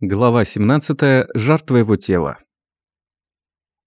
Глава 17. Жар твоего тела.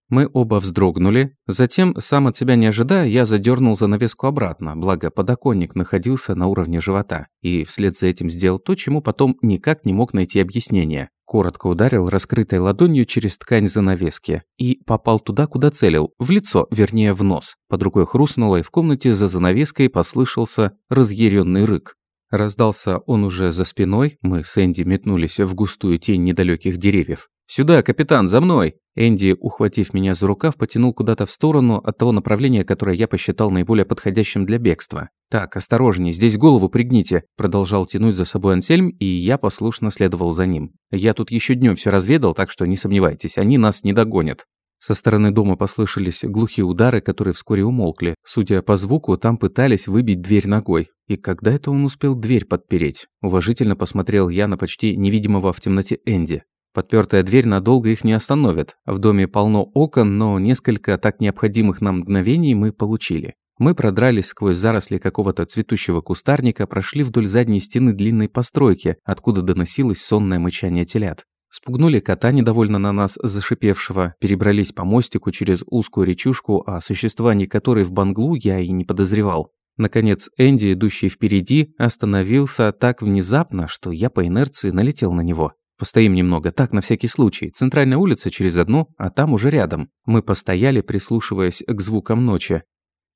Мы оба вздрогнули. Затем, сам от себя не ожидая, я задернул занавеску обратно, благо подоконник находился на уровне живота. И вслед за этим сделал то, чему потом никак не мог найти объяснение. Коротко ударил раскрытой ладонью через ткань занавески. И попал туда, куда целил. В лицо, вернее, в нос. Под рукой хрустнуло, и в комнате за занавеской послышался разъяренный рык. Раздался он уже за спиной, мы с Энди метнулись в густую тень недалеких деревьев. «Сюда, капитан, за мной!» Энди, ухватив меня за рукав, потянул куда-то в сторону от того направления, которое я посчитал наиболее подходящим для бегства. «Так, осторожней, здесь голову пригните», – продолжал тянуть за собой Ансельм, и я послушно следовал за ним. «Я тут еще днем все разведал, так что не сомневайтесь, они нас не догонят». Со стороны дома послышались глухие удары, которые вскоре умолкли. Судя по звуку, там пытались выбить дверь ногой. И когда это он успел дверь подпереть? Уважительно посмотрел я на почти невидимого в темноте Энди. Подпертая дверь надолго их не остановит. В доме полно окон, но несколько так необходимых нам мгновений мы получили. Мы продрались сквозь заросли какого-то цветущего кустарника, прошли вдоль задней стены длинной постройки, откуда доносилось сонное мычание телят. Спугнули кота, недовольно на нас зашипевшего, перебрались по мостику через узкую речушку, о существовании которой в Банглу я и не подозревал. Наконец, Энди, идущий впереди, остановился так внезапно, что я по инерции налетел на него. Постоим немного, так, на всякий случай. Центральная улица через одну, а там уже рядом. Мы постояли, прислушиваясь к звукам ночи.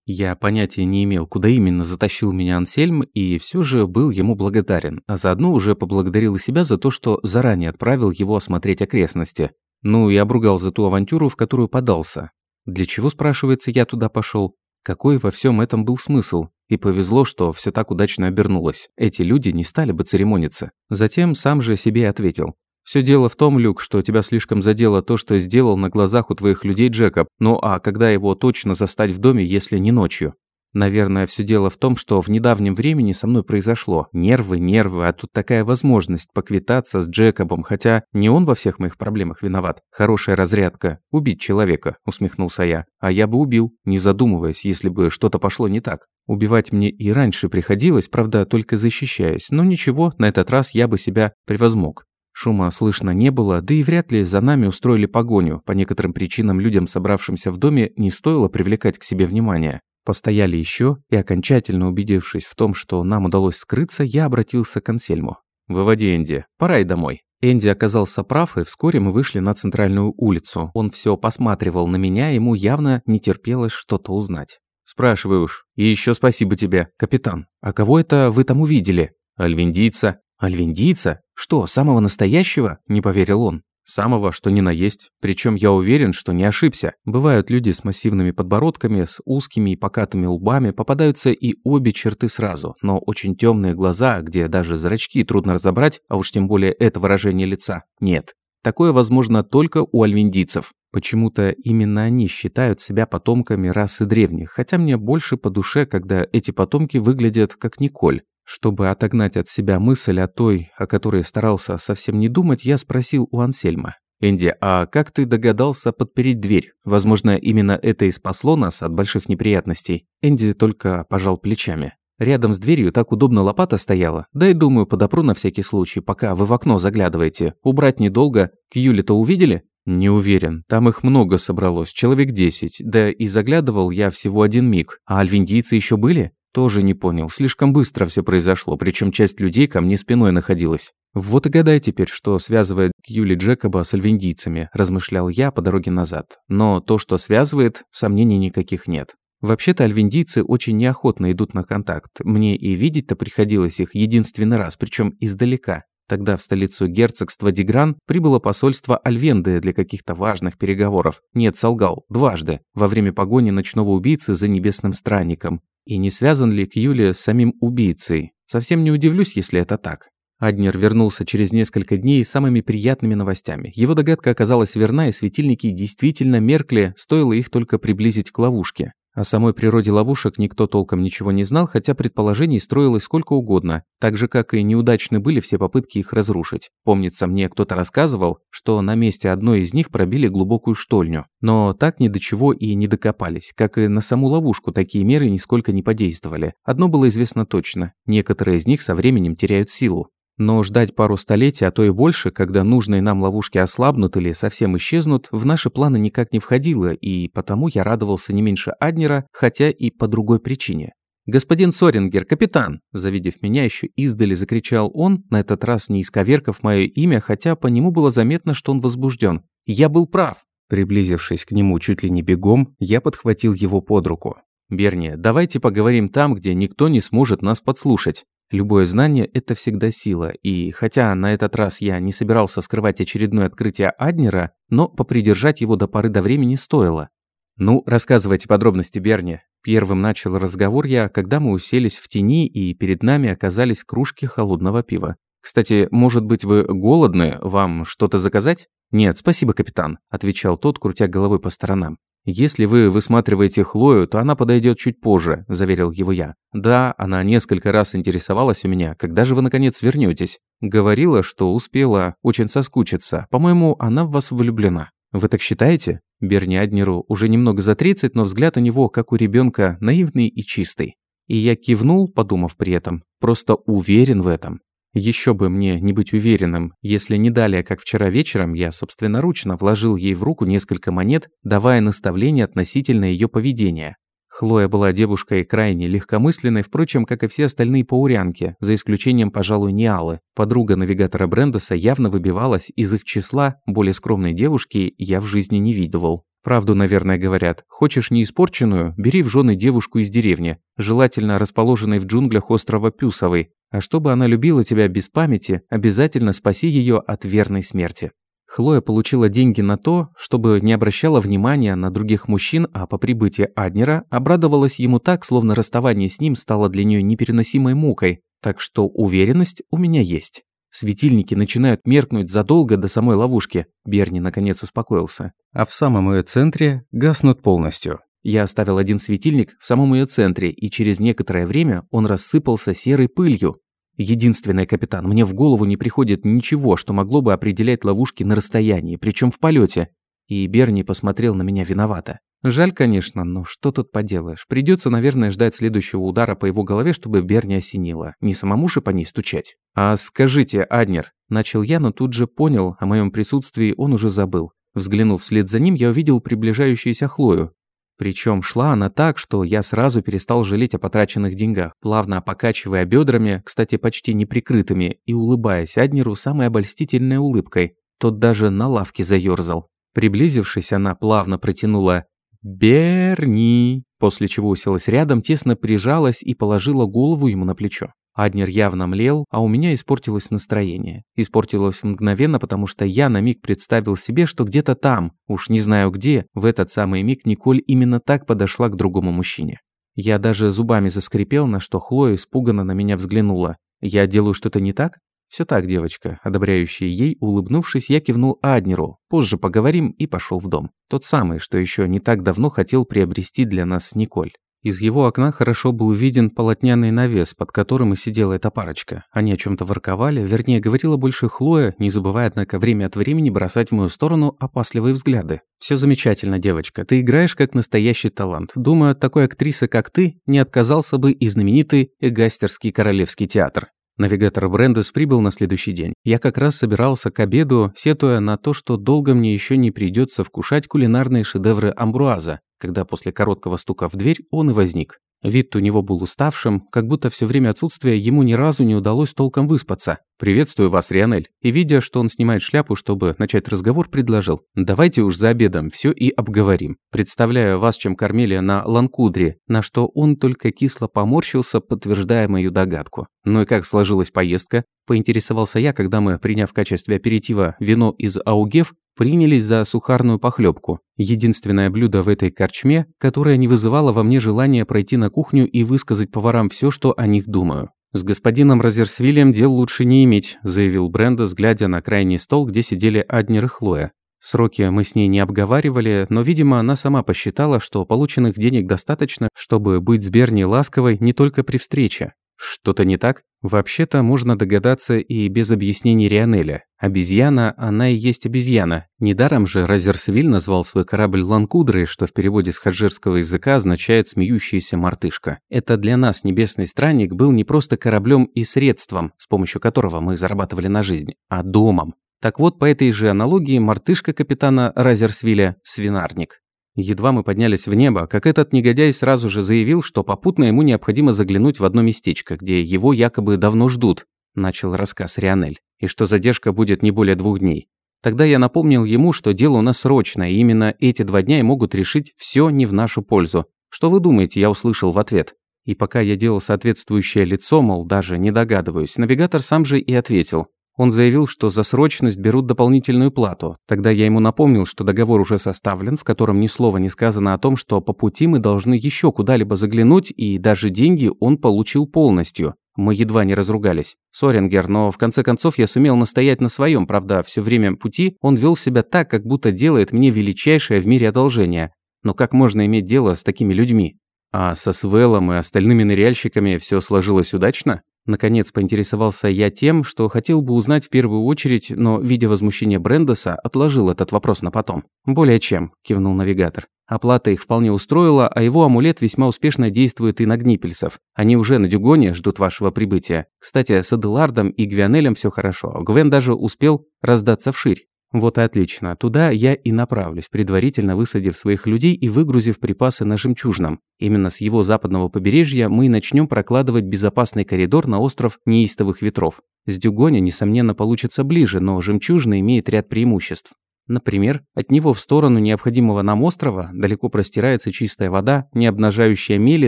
Я понятия не имел, куда именно затащил меня Ансельм, и все же был ему благодарен, а заодно уже поблагодарил и себя за то, что заранее отправил его осмотреть окрестности. Ну и обругал за ту авантюру, в которую подался. Для чего, спрашивается, я туда пошел? Какой во всем этом был смысл? И повезло, что все так удачно обернулось. Эти люди не стали бы церемониться. Затем сам же себе ответил. Все дело в том, Люк, что тебя слишком задело то, что сделал на глазах у твоих людей Джекоб. Ну а когда его точно застать в доме, если не ночью? Наверное, все дело в том, что в недавнем времени со мной произошло. Нервы, нервы, а тут такая возможность поквитаться с Джекобом, хотя не он во всех моих проблемах виноват. Хорошая разрядка. Убить человека, усмехнулся я. А я бы убил, не задумываясь, если бы что-то пошло не так. Убивать мне и раньше приходилось, правда, только защищаясь. Но ничего, на этот раз я бы себя превозмог. Шума слышно не было, да и вряд ли за нами устроили погоню. По некоторым причинам людям, собравшимся в доме, не стоило привлекать к себе внимание. Постояли еще, и окончательно убедившись в том, что нам удалось скрыться, я обратился к Ансельму. «Выводи Энди, пора и домой». Энди оказался прав, и вскоре мы вышли на центральную улицу. Он все посматривал на меня, ему явно не терпелось что-то узнать. «Спрашивай уж. И еще спасибо тебе, капитан. А кого это вы там увидели?» «Альвиндийца». «Альвиндийца? Что, самого настоящего?» – не поверил он. Самого, что ни на есть. Причем я уверен, что не ошибся. Бывают люди с массивными подбородками, с узкими и покатыми лбами, попадаются и обе черты сразу, но очень темные глаза, где даже зрачки трудно разобрать, а уж тем более это выражение лица, нет. Такое возможно только у альвиндийцев. Почему-то именно они считают себя потомками расы древних, хотя мне больше по душе, когда эти потомки выглядят как Николь. Чтобы отогнать от себя мысль о той, о которой старался совсем не думать, я спросил у Ансельма. «Энди, а как ты догадался подпереть дверь? Возможно, именно это и спасло нас от больших неприятностей?» Энди только пожал плечами. «Рядом с дверью так удобно лопата стояла. Да и думаю, подопру на всякий случай, пока вы в окно заглядываете. Убрать недолго. Кьюли-то увидели?» «Не уверен. Там их много собралось, человек десять. Да и заглядывал я всего один миг. А альвиндийцы еще были?» Тоже не понял. Слишком быстро все произошло, причем часть людей ко мне спиной находилась. Вот и гадай теперь, что связывает Юли Джекоба с альвендийцами, размышлял я по дороге назад. Но то, что связывает, сомнений никаких нет. Вообще-то альвендийцы очень неохотно идут на контакт. Мне и видеть-то приходилось их единственный раз, причем издалека. Тогда в столицу герцогства Дигран прибыло посольство Альвенды для каких-то важных переговоров. Нет, солгал, дважды, во время погони ночного убийцы за небесным странником. И не связан ли Кьюли с самим убийцей? Совсем не удивлюсь, если это так. Аднер вернулся через несколько дней с самыми приятными новостями. Его догадка оказалась верна, и светильники действительно меркли, стоило их только приблизить к ловушке. О самой природе ловушек никто толком ничего не знал, хотя предположений строилось сколько угодно, так же, как и неудачны были все попытки их разрушить. Помнится, мне кто-то рассказывал, что на месте одной из них пробили глубокую штольню. Но так ни до чего и не докопались, как и на саму ловушку такие меры нисколько не подействовали. Одно было известно точно – некоторые из них со временем теряют силу. Но ждать пару столетий, а то и больше, когда нужные нам ловушки ослабнут или совсем исчезнут, в наши планы никак не входило, и потому я радовался не меньше Аднера, хотя и по другой причине. «Господин Сорингер, капитан!» Завидев меня, еще издали закричал он, на этот раз не исковеркав мое имя, хотя по нему было заметно, что он возбужден. «Я был прав!» Приблизившись к нему чуть ли не бегом, я подхватил его под руку. «Берни, давайте поговорим там, где никто не сможет нас подслушать. Любое знание – это всегда сила, и хотя на этот раз я не собирался скрывать очередное открытие Аднера, но попридержать его до поры до времени стоило. «Ну, рассказывайте подробности, Берни». Первым начал разговор я, когда мы уселись в тени и перед нами оказались кружки холодного пива. «Кстати, может быть, вы голодны? Вам что-то заказать?» «Нет, спасибо, капитан», – отвечал тот, крутя головой по сторонам. «Если вы высматриваете Хлою, то она подойдет чуть позже», – заверил его я. «Да, она несколько раз интересовалась у меня, когда же вы наконец вернетесь. Говорила, что успела очень соскучиться. По-моему, она в вас влюблена». «Вы так считаете?» Берни Аднеру уже немного за 30, но взгляд у него, как у ребенка, наивный и чистый. И я кивнул, подумав при этом, просто уверен в этом. Еще бы мне не быть уверенным, если не далее, как вчера вечером, я собственноручно вложил ей в руку несколько монет, давая наставления относительно ее поведения. Хлоя была девушкой крайне легкомысленной, впрочем, как и все остальные паурянки, за исключением, пожалуй, Ниалы. Подруга навигатора Брендеса явно выбивалась из их числа, более скромной девушки я в жизни не видывал. Правду, наверное, говорят. Хочешь неиспорченную, бери в жены девушку из деревни, желательно расположенной в джунглях острова Пюсовой. А чтобы она любила тебя без памяти, обязательно спаси ее от верной смерти. Хлоя получила деньги на то, чтобы не обращала внимания на других мужчин, а по прибытии Аднера обрадовалась ему так, словно расставание с ним стало для нее непереносимой мукой, так что уверенность у меня есть. Светильники начинают меркнуть задолго до самой ловушки. Берни наконец успокоился. А в самом ее центре гаснут полностью. Я оставил один светильник в самом ее центре, и через некоторое время он рассыпался серой пылью, Единственное, капитан, мне в голову не приходит ничего, что могло бы определять ловушки на расстоянии, причем в полете. И Берни посмотрел на меня виновато. Жаль, конечно, но что тут поделаешь. Придется, наверное, ждать следующего удара по его голове, чтобы Берни осенило. Не самому же по ней стучать. «А скажите, Аднер», – начал я, но тут же понял, о моем присутствии он уже забыл. Взглянув вслед за ним, я увидел приближающуюся Хлою. Причем шла она так, что я сразу перестал жалеть о потраченных деньгах, плавно покачивая бедрами, кстати, почти неприкрытыми, и улыбаясь Аднеру самой обольстительной улыбкой. Тот даже на лавке заёрзал. Приблизившись, она плавно протянула «Берни», после чего уселась рядом, тесно прижалась и положила голову ему на плечо. Аднер явно млел, а у меня испортилось настроение. Испортилось мгновенно, потому что я на миг представил себе, что где-то там, уж не знаю где, в этот самый миг Николь именно так подошла к другому мужчине. Я даже зубами заскрипел, на что Хлоя испуганно на меня взглянула. «Я делаю что-то не так?» «Все так, девочка», одобряющая ей, улыбнувшись, я кивнул Аднеру. «Позже поговорим» и пошел в дом. Тот самый, что еще не так давно хотел приобрести для нас Николь. Из его окна хорошо был виден полотняный навес, под которым и сидела эта парочка. Они о чем то ворковали, вернее, говорила больше Хлоя, не забывая, однако, время от времени бросать в мою сторону опасливые взгляды. Все замечательно, девочка. Ты играешь как настоящий талант. Думаю, такой актрисы, как ты, не отказался бы и знаменитый Эгастерский королевский театр. Навигатор Брендес прибыл на следующий день. Я как раз собирался к обеду, сетуя на то, что долго мне еще не придется вкушать кулинарные шедевры Амбруаза, когда после короткого стука в дверь он и возник. Вид у него был уставшим, как будто все время отсутствия ему ни разу не удалось толком выспаться. «Приветствую вас, Рионель». И видя, что он снимает шляпу, чтобы начать разговор, предложил. «Давайте уж за обедом все и обговорим. Представляю вас, чем кормили на Ланкудре, на что он только кисло поморщился, подтверждая мою догадку. Ну и как сложилась поездка? Поинтересовался я, когда мы, приняв в качестве аперитива вино из Аугев, принялись за сухарную похлебку. Единственное блюдо в этой корчме, которое не вызывало во мне желания пройти на кухню и высказать поварам все, что о них думаю. «С господином Розерсвилем дел лучше не иметь», заявил Бренда, глядя на крайний стол, где сидели Аднер и Хлоя. Сроки мы с ней не обговаривали, но, видимо, она сама посчитала, что полученных денег достаточно, чтобы быть с Берни ласковой не только при встрече. Что-то не так? Вообще-то можно догадаться и без объяснений Рионеля. Обезьяна, она и есть обезьяна. Недаром же Разерсвиль назвал свой корабль Ланкудрой, что в переводе с хаджирского языка означает «смеющаяся мартышка». Это для нас небесный странник был не просто кораблем и средством, с помощью которого мы зарабатывали на жизнь, а домом. Так вот, по этой же аналогии, мартышка капитана Разерсвиля – свинарник. Едва мы поднялись в небо, как этот негодяй сразу же заявил, что попутно ему необходимо заглянуть в одно местечко, где его якобы давно ждут, начал рассказ Рионель, и что задержка будет не более двух дней. Тогда я напомнил ему, что дело у нас срочное, и именно эти два дня и могут решить все не в нашу пользу. Что вы думаете, я услышал в ответ. И пока я делал соответствующее лицо, мол, даже не догадываюсь, навигатор сам же и ответил. Он заявил, что за срочность берут дополнительную плату. Тогда я ему напомнил, что договор уже составлен, в котором ни слова не сказано о том, что по пути мы должны еще куда-либо заглянуть, и даже деньги он получил полностью. Мы едва не разругались. Сорингер, но в конце концов я сумел настоять на своем, правда, все время пути он вел себя так, как будто делает мне величайшее в мире одолжение. Но как можно иметь дело с такими людьми? А со Свеллом и остальными ныряльщиками все сложилось удачно? Наконец поинтересовался я тем, что хотел бы узнать в первую очередь, но, видя возмущение Брендеса, отложил этот вопрос на потом. «Более чем», – кивнул навигатор. Оплата их вполне устроила, а его амулет весьма успешно действует и на гнипельсов. Они уже на Дюгоне ждут вашего прибытия. Кстати, с Аделардом и Гвианелем все хорошо. Гвен даже успел раздаться вширь. Вот и отлично. Туда я и направлюсь, предварительно высадив своих людей и выгрузив припасы на Жемчужном. Именно с его западного побережья мы начнем прокладывать безопасный коридор на остров неистовых ветров. С Дюгоня, несомненно, получится ближе, но Жемчужный имеет ряд преимуществ. Например, от него в сторону необходимого нам острова далеко простирается чистая вода, не обнажающая мели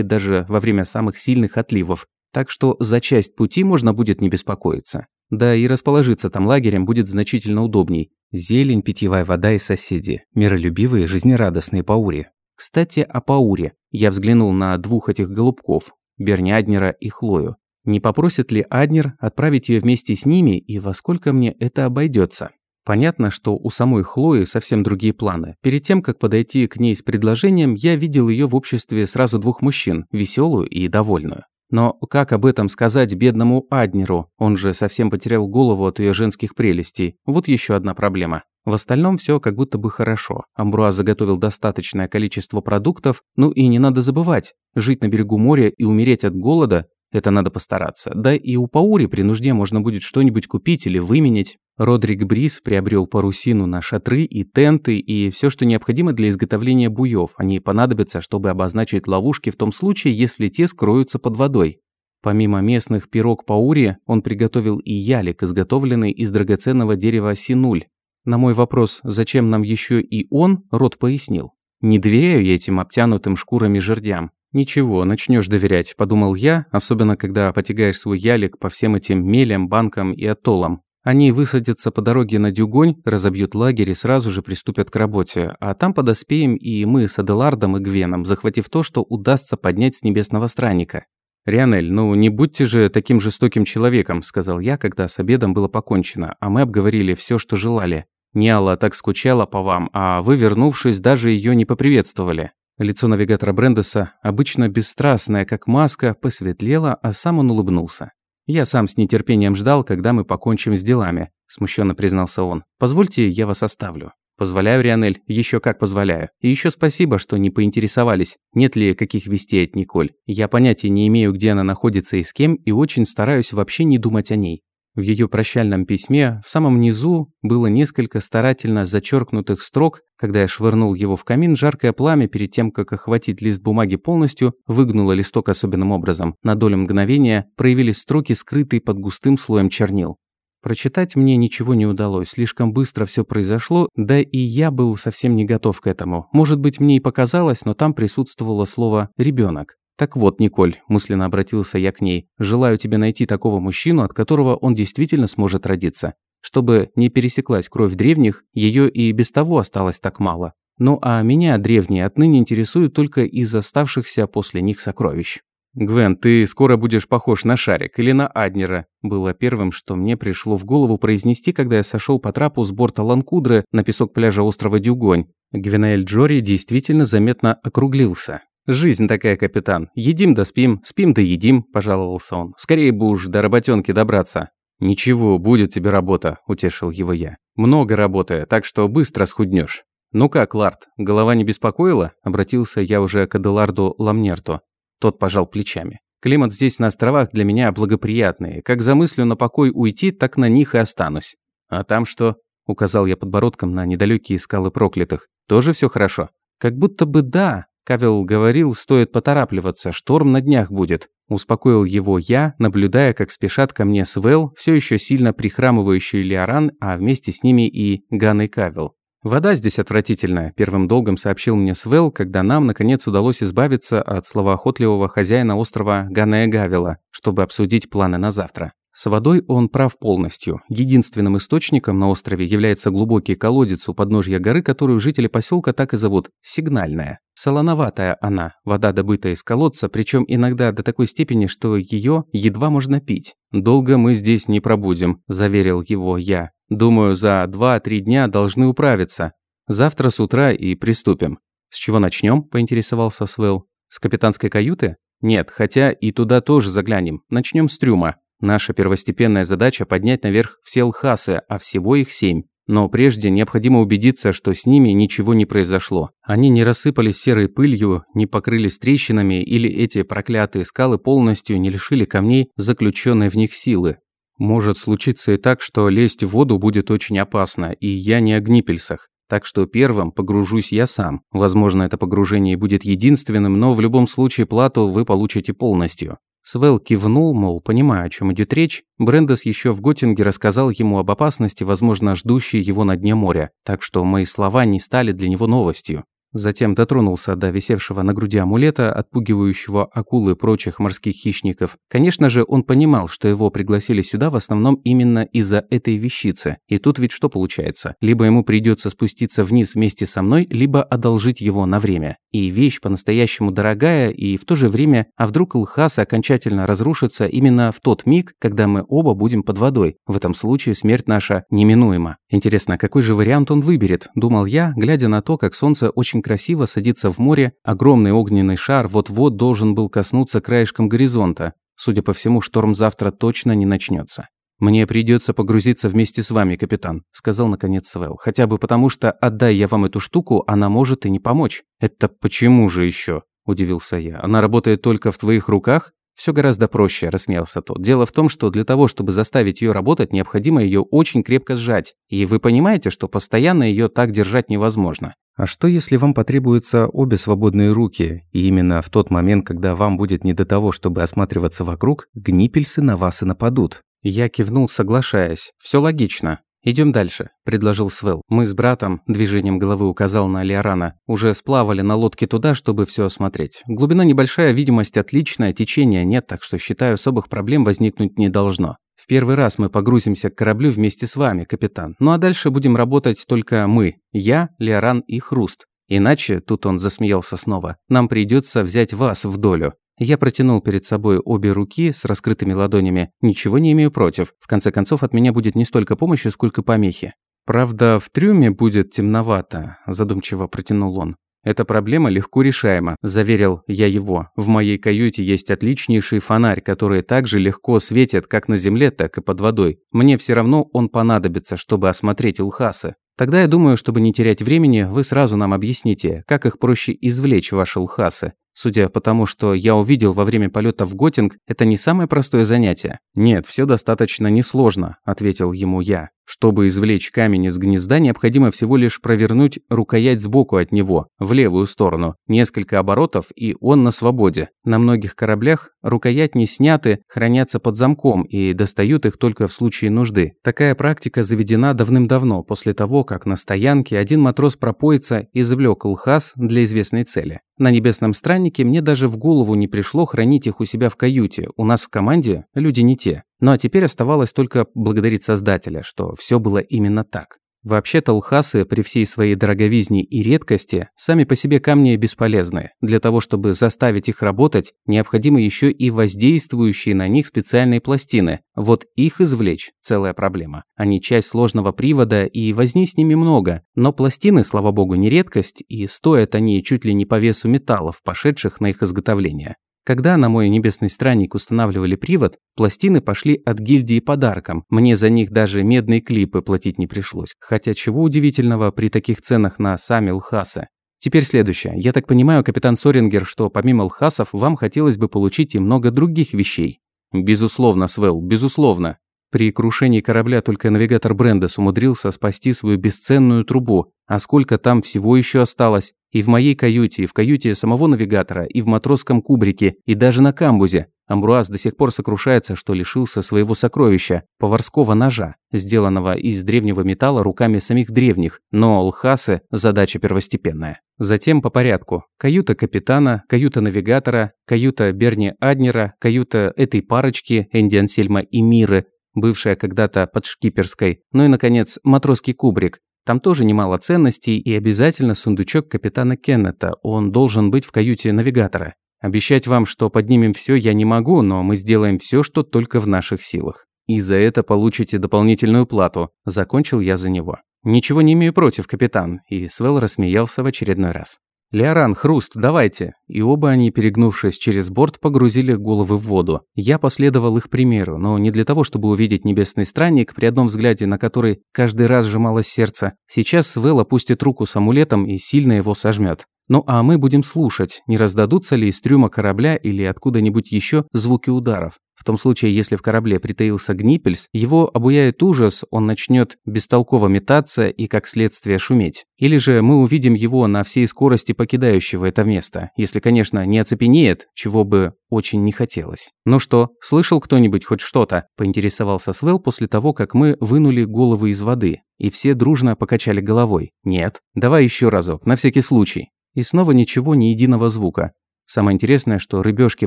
даже во время самых сильных отливов. Так что за часть пути можно будет не беспокоиться. Да и расположиться там лагерем будет значительно удобней. Зелень, питьевая вода и соседи. Миролюбивые, жизнерадостные паури. Кстати, о пауре. Я взглянул на двух этих голубков. Берни Аднера и Хлою. Не попросит ли Аднер отправить ее вместе с ними и во сколько мне это обойдется? Понятно, что у самой Хлои совсем другие планы. Перед тем, как подойти к ней с предложением, я видел ее в обществе сразу двух мужчин, веселую и довольную. Но как об этом сказать бедному Аднеру? Он же совсем потерял голову от ее женских прелестей. Вот еще одна проблема. В остальном все как будто бы хорошо. Амбруа заготовил достаточное количество продуктов, ну и не надо забывать, жить на берегу моря и умереть от голода это надо постараться. Да и у Паури при нужде можно будет что-нибудь купить или выменять. Родрик Брис приобрел парусину на шатры и тенты и все, что необходимо для изготовления буев. Они понадобятся, чтобы обозначить ловушки в том случае, если те скроются под водой. Помимо местных пирог Паури, он приготовил и ялик, изготовленный из драгоценного дерева синуль. На мой вопрос, зачем нам еще и он, Рот пояснил. Не доверяю я этим обтянутым шкурами жердям. «Ничего, начнешь доверять», – подумал я, особенно когда потягаешь свой ялик по всем этим мелям, банкам и атоллам. Они высадятся по дороге на Дюгонь, разобьют лагерь и сразу же приступят к работе, а там подоспеем и мы с Аделардом и Гвеном, захватив то, что удастся поднять с небесного странника. «Рионель, ну не будьте же таким жестоким человеком», – сказал я, когда с обедом было покончено, а мы обговорили все, что желали. Ниала так скучала по вам, а вы, вернувшись, даже ее не поприветствовали. Лицо навигатора Брендеса, обычно бесстрастное, как маска, посветлело, а сам он улыбнулся. «Я сам с нетерпением ждал, когда мы покончим с делами», – смущенно признался он. «Позвольте, я вас оставлю». «Позволяю, Рионель, еще как позволяю. И еще спасибо, что не поинтересовались, нет ли каких вестей от Николь. Я понятия не имею, где она находится и с кем, и очень стараюсь вообще не думать о ней. В ее прощальном письме в самом низу было несколько старательно зачеркнутых строк. Когда я швырнул его в камин, жаркое пламя перед тем, как охватить лист бумаги полностью, выгнуло листок особенным образом. На долю мгновения проявились строки, скрытые под густым слоем чернил. Прочитать мне ничего не удалось, слишком быстро все произошло, да и я был совсем не готов к этому. Может быть, мне и показалось, но там присутствовало слово «ребенок». «Так вот, Николь», – мысленно обратился я к ней, – «желаю тебе найти такого мужчину, от которого он действительно сможет родиться. Чтобы не пересеклась кровь древних, ее и без того осталось так мало. Ну а меня древние отныне интересуют только из оставшихся после них сокровищ». «Гвен, ты скоро будешь похож на Шарик или на Аднера», было первым, что мне пришло в голову произнести, когда я сошел по трапу с борта Ланкудры на песок пляжа острова Дюгонь. Гвинаэль Джори действительно заметно округлился. «Жизнь такая, капитан. Едим да спим, спим да едим», – пожаловался он. «Скорее бы уж до работенки добраться». «Ничего, будет тебе работа», – утешил его я. «Много работы, так что быстро схуднешь». «Ну как, Лард, голова не беспокоила?» – обратился я уже к Аделарду Ламнерту. Тот пожал плечами. «Климат здесь на островах для меня благоприятный. Как замыслю на покой уйти, так на них и останусь». «А там что?» – указал я подбородком на недалекие скалы проклятых. «Тоже все хорошо?» «Как будто бы да», Кавел говорил, стоит поторапливаться, шторм на днях будет. Успокоил его я, наблюдая, как спешат ко мне Свел, все еще сильно прихрамывающий Лиоран, а вместе с ними и Ган и Кавел. «Вода здесь отвратительная», – первым долгом сообщил мне Свел, когда нам, наконец, удалось избавиться от словоохотливого хозяина острова Ганея Гавела, чтобы обсудить планы на завтра. С водой он прав полностью. Единственным источником на острове является глубокий колодец у подножья горы, которую жители поселка так и зовут – Сигнальная. Солоноватая она, вода, добытая из колодца, причем иногда до такой степени, что ее едва можно пить. «Долго мы здесь не пробудем», – заверил его я. «Думаю, за два-три дня должны управиться. Завтра с утра и приступим». «С чего начнем? поинтересовался Свел. «С капитанской каюты?» «Нет, хотя и туда тоже заглянем. Начнем с трюма. Наша первостепенная задача – поднять наверх все лхасы, а всего их семь. Но прежде необходимо убедиться, что с ними ничего не произошло. Они не рассыпались серой пылью, не покрылись трещинами или эти проклятые скалы полностью не лишили камней заключенной в них силы. Может случиться и так, что лезть в воду будет очень опасно, и я не о гнипельсах. Так что первым погружусь я сам. Возможно, это погружение будет единственным, но в любом случае плату вы получите полностью. Свел кивнул, мол, понимая, о чем идет речь. Брендес еще в Готинге рассказал ему об опасности, возможно, ждущей его на дне моря, так что мои слова не стали для него новостью. Затем дотронулся до висевшего на груди амулета, отпугивающего акулы и прочих морских хищников. Конечно же, он понимал, что его пригласили сюда в основном именно из-за этой вещицы. И тут ведь что получается? Либо ему придется спуститься вниз вместе со мной, либо одолжить его на время. И вещь по-настоящему дорогая, и в то же время, а вдруг Лхас окончательно разрушится именно в тот миг, когда мы оба будем под водой. В этом случае смерть наша неминуема. Интересно, какой же вариант он выберет? Думал я, глядя на то, как солнце очень красиво садится в море, огромный огненный шар вот-вот должен был коснуться краешком горизонта. Судя по всему, шторм завтра точно не начнется. «Мне придется погрузиться вместе с вами, капитан», – сказал наконец Свел. «Хотя бы потому, что, отдай я вам эту штуку, она может и не помочь». «Это почему же еще? удивился я. «Она работает только в твоих руках?» Все гораздо проще, рассмеялся тот. Дело в том, что для того, чтобы заставить ее работать, необходимо ее очень крепко сжать. И вы понимаете, что постоянно ее так держать невозможно. А что, если вам потребуются обе свободные руки, и именно в тот момент, когда вам будет не до того, чтобы осматриваться вокруг, гнипельсы на вас и нападут? Я кивнул, соглашаясь. Все логично. Идем дальше», – предложил Свел. Мы с братом, движением головы указал на Лиорана, уже сплавали на лодке туда, чтобы все осмотреть. Глубина небольшая, видимость отличная, течения нет, так что, считаю, особых проблем возникнуть не должно. В первый раз мы погрузимся к кораблю вместе с вами, капитан. Ну а дальше будем работать только мы. Я, Лиоран и Хруст. Иначе, тут он засмеялся снова, нам придется взять вас в долю. Я протянул перед собой обе руки с раскрытыми ладонями. Ничего не имею против. В конце концов, от меня будет не столько помощи, сколько помехи. Правда, в трюме будет темновато, задумчиво протянул он. «Эта проблема легко решаема», – заверил я его. «В моей каюте есть отличнейший фонарь, который также легко светит как на земле, так и под водой. Мне все равно он понадобится, чтобы осмотреть Илхасы. Тогда я думаю, чтобы не терять времени, вы сразу нам объясните, как их проще извлечь, ваши Илхасы. Судя по тому, что я увидел во время полета в Готинг, это не самое простое занятие. Нет, все достаточно несложно, ответил ему я. Чтобы извлечь камень из гнезда, необходимо всего лишь провернуть рукоять сбоку от него, в левую сторону. Несколько оборотов, и он на свободе. На многих кораблях рукоять не сняты, хранятся под замком и достают их только в случае нужды. Такая практика заведена давным-давно, после того, как на стоянке один матрос пропоится извлек лхас для известной цели. На небесном страннике мне даже в голову не пришло хранить их у себя в каюте. У нас в команде люди не те. Ну а теперь оставалось только благодарить Создателя, что все было именно так. Вообще-то лхасы при всей своей дороговизне и редкости сами по себе камни бесполезны. Для того, чтобы заставить их работать, необходимы еще и воздействующие на них специальные пластины. Вот их извлечь – целая проблема. Они часть сложного привода и возни с ними много. Но пластины, слава богу, не редкость, и стоят они чуть ли не по весу металлов, пошедших на их изготовление. Когда на мой небесный странник устанавливали привод, пластины пошли от гильдии подарком. Мне за них даже медные клипы платить не пришлось. Хотя чего удивительного при таких ценах на сами лхасы. Теперь следующее. Я так понимаю, капитан Сорингер, что помимо лхасов вам хотелось бы получить и много других вещей. Безусловно, Свел, безусловно. При крушении корабля только навигатор Брендес умудрился спасти свою бесценную трубу, а сколько там всего еще осталось. И в моей каюте, и в каюте самого навигатора, и в матросском кубрике, и даже на камбузе. Амбруаз до сих пор сокрушается, что лишился своего сокровища – поварского ножа, сделанного из древнего металла руками самих древних, но Лхасы – задача первостепенная. Затем по порядку. Каюта капитана, каюта навигатора, каюта Берни Аднера, каюта этой парочки Энди Ансельма и Миры, бывшая когда-то под шкиперской, ну и, наконец, матросский кубрик. Там тоже немало ценностей и обязательно сундучок капитана Кеннета, он должен быть в каюте навигатора. Обещать вам, что поднимем все, я не могу, но мы сделаем все, что только в наших силах. И за это получите дополнительную плату. Закончил я за него. Ничего не имею против, капитан. И Свел рассмеялся в очередной раз. «Леоран, Хруст, давайте!» И оба они, перегнувшись через борт, погрузили головы в воду. Я последовал их примеру, но не для того, чтобы увидеть небесный странник, при одном взгляде на который каждый раз сжималось сердце. Сейчас Свел опустит руку с амулетом и сильно его сожмет. Ну а мы будем слушать, не раздадутся ли из трюма корабля или откуда-нибудь еще звуки ударов. В том случае, если в корабле притаился Гниппельс, его обуяет ужас, он начнет бестолково метаться и, как следствие, шуметь. Или же мы увидим его на всей скорости покидающего это место, если, конечно, не оцепенеет, чего бы очень не хотелось. «Ну что, слышал кто-нибудь хоть что-то?» – поинтересовался Свел после того, как мы вынули головы из воды, и все дружно покачали головой. «Нет. Давай еще разок, на всякий случай». И снова ничего, ни единого звука. Самое интересное, что рыбешки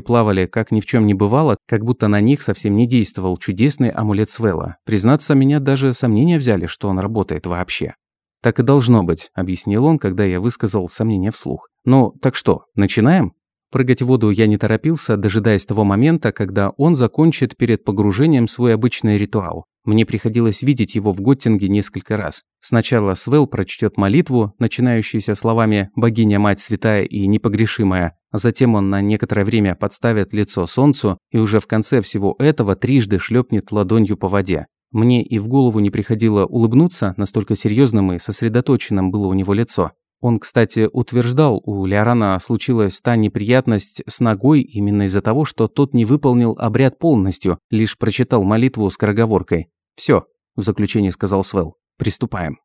плавали как ни в чем не бывало, как будто на них совсем не действовал чудесный амулет Свела. Признаться, меня даже сомнения взяли, что он работает вообще. «Так и должно быть», – объяснил он, когда я высказал сомнения вслух. «Ну, так что, начинаем?» Прыгать в воду я не торопился, дожидаясь того момента, когда он закончит перед погружением свой обычный ритуал. Мне приходилось видеть его в Готтинге несколько раз. Сначала Свел прочтет молитву, начинающуюся словами «Богиня-мать святая и непогрешимая», а затем он на некоторое время подставит лицо солнцу и уже в конце всего этого трижды шлепнет ладонью по воде. Мне и в голову не приходило улыбнуться, настолько серьезным и сосредоточенным было у него лицо. Он, кстати, утверждал, у Леорана случилась та неприятность с ногой именно из-за того, что тот не выполнил обряд полностью, лишь прочитал молитву с короговоркой. «Все», – в заключение сказал Свел, – «приступаем».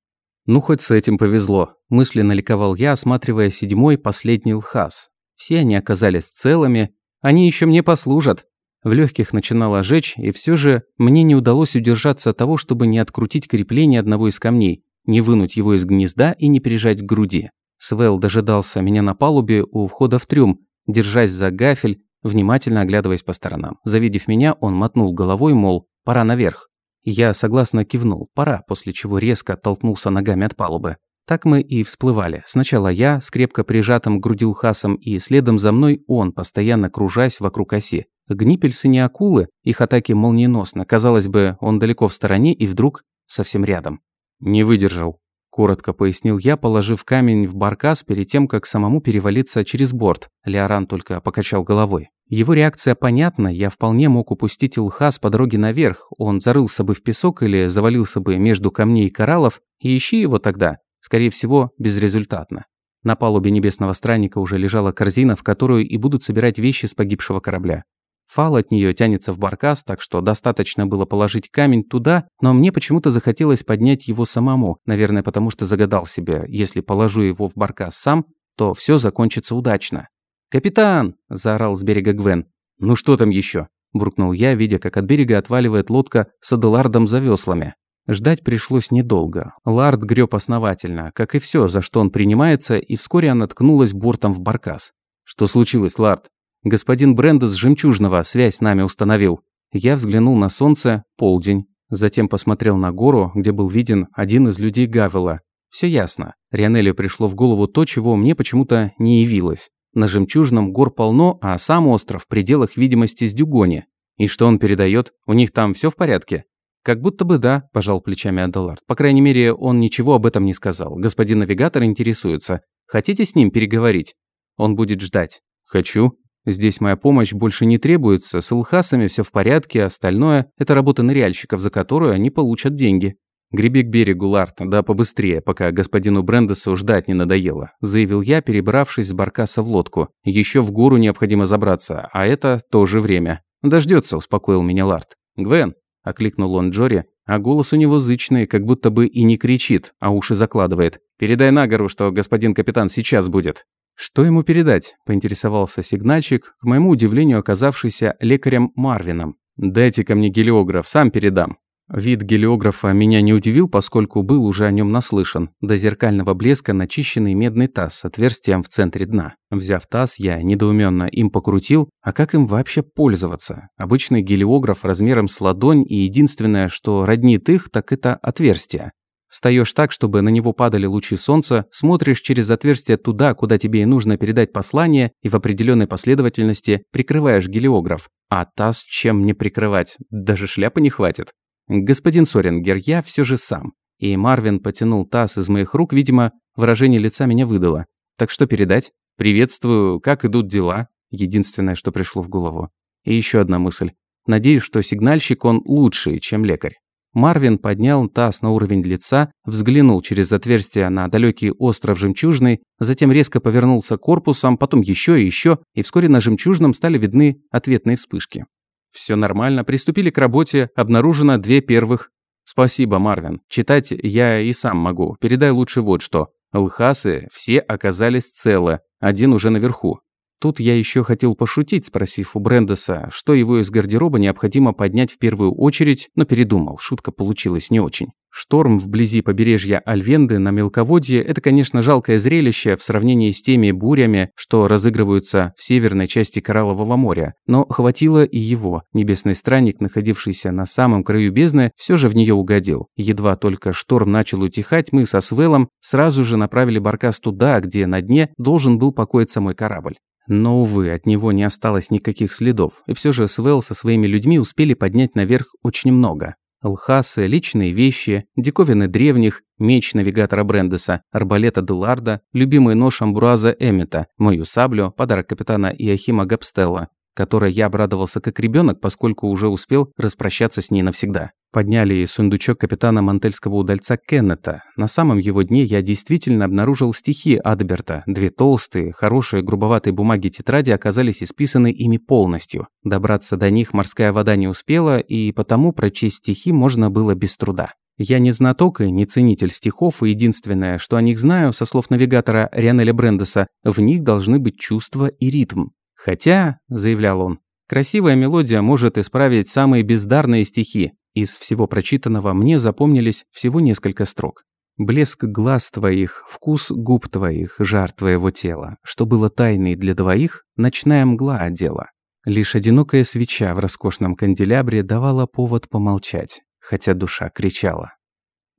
Ну, хоть с этим повезло, мысленно ликовал я, осматривая седьмой последний лхас. Все они оказались целыми, они еще мне послужат. В легких начинало жечь, и все же мне не удалось удержаться от того, чтобы не открутить крепление одного из камней не вынуть его из гнезда и не прижать к груди. Свел дожидался меня на палубе у входа в трюм, держась за гафель, внимательно оглядываясь по сторонам. Завидев меня, он мотнул головой, мол, пора наверх. Я согласно кивнул, пора, после чего резко оттолкнулся ногами от палубы. Так мы и всплывали. Сначала я, с крепко прижатым к груди лхасом, и следом за мной он, постоянно кружась вокруг оси. Гнипельсы не акулы, их атаки молниеносно. Казалось бы, он далеко в стороне и вдруг совсем рядом. «Не выдержал», – коротко пояснил я, положив камень в баркас перед тем, как самому перевалиться через борт. Леоран только покачал головой. Его реакция понятна, я вполне мог упустить Илхас по дороге наверх, он зарылся бы в песок или завалился бы между камней и кораллов, и ищи его тогда, скорее всего, безрезультатно. На палубе Небесного Странника уже лежала корзина, в которую и будут собирать вещи с погибшего корабля. Фал от нее тянется в баркас, так что достаточно было положить камень туда, но мне почему-то захотелось поднять его самому, наверное, потому что загадал себе, если положу его в баркас сам, то все закончится удачно. «Капитан!» – заорал с берега Гвен. «Ну что там еще? буркнул я, видя, как от берега отваливает лодка с Аделардом за веслами. Ждать пришлось недолго. Лард греб основательно, как и все, за что он принимается, и вскоре она ткнулась бортом в баркас. «Что случилось, Лард?» Господин Брендес Жемчужного связь с нами установил. Я взглянул на солнце, полдень. Затем посмотрел на гору, где был виден один из людей Гавела. Все ясно. Рионелю пришло в голову то, чего мне почему-то не явилось. На Жемчужном гор полно, а сам остров в пределах видимости с Дюгони. И что он передает? У них там все в порядке? «Как будто бы да», – пожал плечами Аделард. «По крайней мере, он ничего об этом не сказал. Господин навигатор интересуется. Хотите с ним переговорить?» Он будет ждать. «Хочу», Здесь моя помощь больше не требуется, с Илхасами все в порядке, остальное – это работа ныряльщиков, за которую они получат деньги. «Греби к берегу, Ларт, да побыстрее, пока господину Брендесу ждать не надоело», заявил я, перебравшись с баркаса в лодку. Еще в гору необходимо забраться, а это тоже время. Дождется, успокоил меня Ларт. «Гвен», – окликнул он Джори, а голос у него зычный, как будто бы и не кричит, а уши закладывает. «Передай на гору, что господин капитан сейчас будет». «Что ему передать?» – поинтересовался сигнальщик, к моему удивлению оказавшийся лекарем Марвином. «Дайте ко мне гелиограф, сам передам». Вид гелиографа меня не удивил, поскольку был уже о нем наслышан. До зеркального блеска начищенный медный таз с отверстием в центре дна. Взяв таз, я недоуменно им покрутил, а как им вообще пользоваться? Обычный гелиограф размером с ладонь, и единственное, что роднит их, так это отверстие. Встаешь так, чтобы на него падали лучи солнца, смотришь через отверстие туда, куда тебе и нужно передать послание, и в определенной последовательности прикрываешь гелиограф. А таз чем не прикрывать? Даже шляпы не хватит. «Господин Сорингер, я все же сам». И Марвин потянул таз из моих рук, видимо, выражение лица меня выдало. «Так что передать? Приветствую, как идут дела?» Единственное, что пришло в голову. И еще одна мысль. Надеюсь, что сигнальщик он лучший, чем лекарь. Марвин поднял таз на уровень лица, взглянул через отверстие на далекий остров Жемчужный, затем резко повернулся корпусом, потом еще и еще, и вскоре на Жемчужном стали видны ответные вспышки. Все нормально, приступили к работе, обнаружено две первых. Спасибо, Марвин. Читать я и сам могу. Передай лучше вот что. Лхасы все оказались целы, один уже наверху. Тут я еще хотел пошутить, спросив у Брендеса, что его из гардероба необходимо поднять в первую очередь, но передумал, шутка получилась не очень. Шторм вблизи побережья Альвенды на мелководье – это, конечно, жалкое зрелище в сравнении с теми бурями, что разыгрываются в северной части Кораллового моря. Но хватило и его. Небесный странник, находившийся на самом краю бездны, все же в нее угодил. Едва только шторм начал утихать, мы со Свелом сразу же направили баркас туда, где на дне должен был покоиться мой корабль. Но, увы, от него не осталось никаких следов, и все же Свел со своими людьми успели поднять наверх очень много. Лхасы, личные вещи, диковины древних, меч навигатора Брендеса, арбалета Деларда, любимый нож Амбруаза Эммета, мою саблю, подарок капитана Иохима Габстелла, которой я обрадовался как ребенок, поскольку уже успел распрощаться с ней навсегда. Подняли сундучок капитана мантельского удальца Кеннета. На самом его дне я действительно обнаружил стихи Адберта. Две толстые, хорошие, грубоватые бумаги тетради оказались исписаны ими полностью. Добраться до них морская вода не успела, и потому прочесть стихи можно было без труда. Я не знаток и не ценитель стихов, и единственное, что о них знаю, со слов навигатора Рионеля Брендеса, в них должны быть чувства и ритм. «Хотя», – заявлял он, – «красивая мелодия может исправить самые бездарные стихи. Из всего прочитанного мне запомнились всего несколько строк. Блеск глаз твоих, вкус губ твоих, жар твоего тела, что было тайной для двоих, ночная мгла одела. Лишь одинокая свеча в роскошном канделябре давала повод помолчать, хотя душа кричала.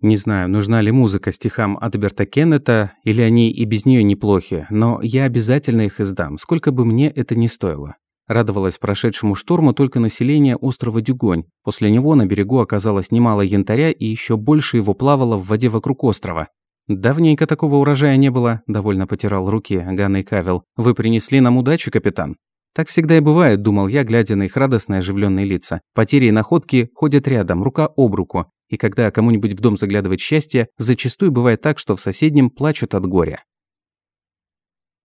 Не знаю, нужна ли музыка стихам Адберта Кеннета, или они и без нее неплохи, но я обязательно их издам, сколько бы мне это ни стоило. Радовалось прошедшему шторму только население острова Дюгонь. После него на берегу оказалось немало янтаря, и еще больше его плавало в воде вокруг острова. «Давненько такого урожая не было», – довольно потирал руки Ганный Кавел. «Вы принесли нам удачу, капитан?» Так всегда и бывает, думал я, глядя на их радостные оживленные лица. Потери и находки ходят рядом, рука об руку. И когда кому-нибудь в дом заглядывает счастье, зачастую бывает так, что в соседнем плачут от горя.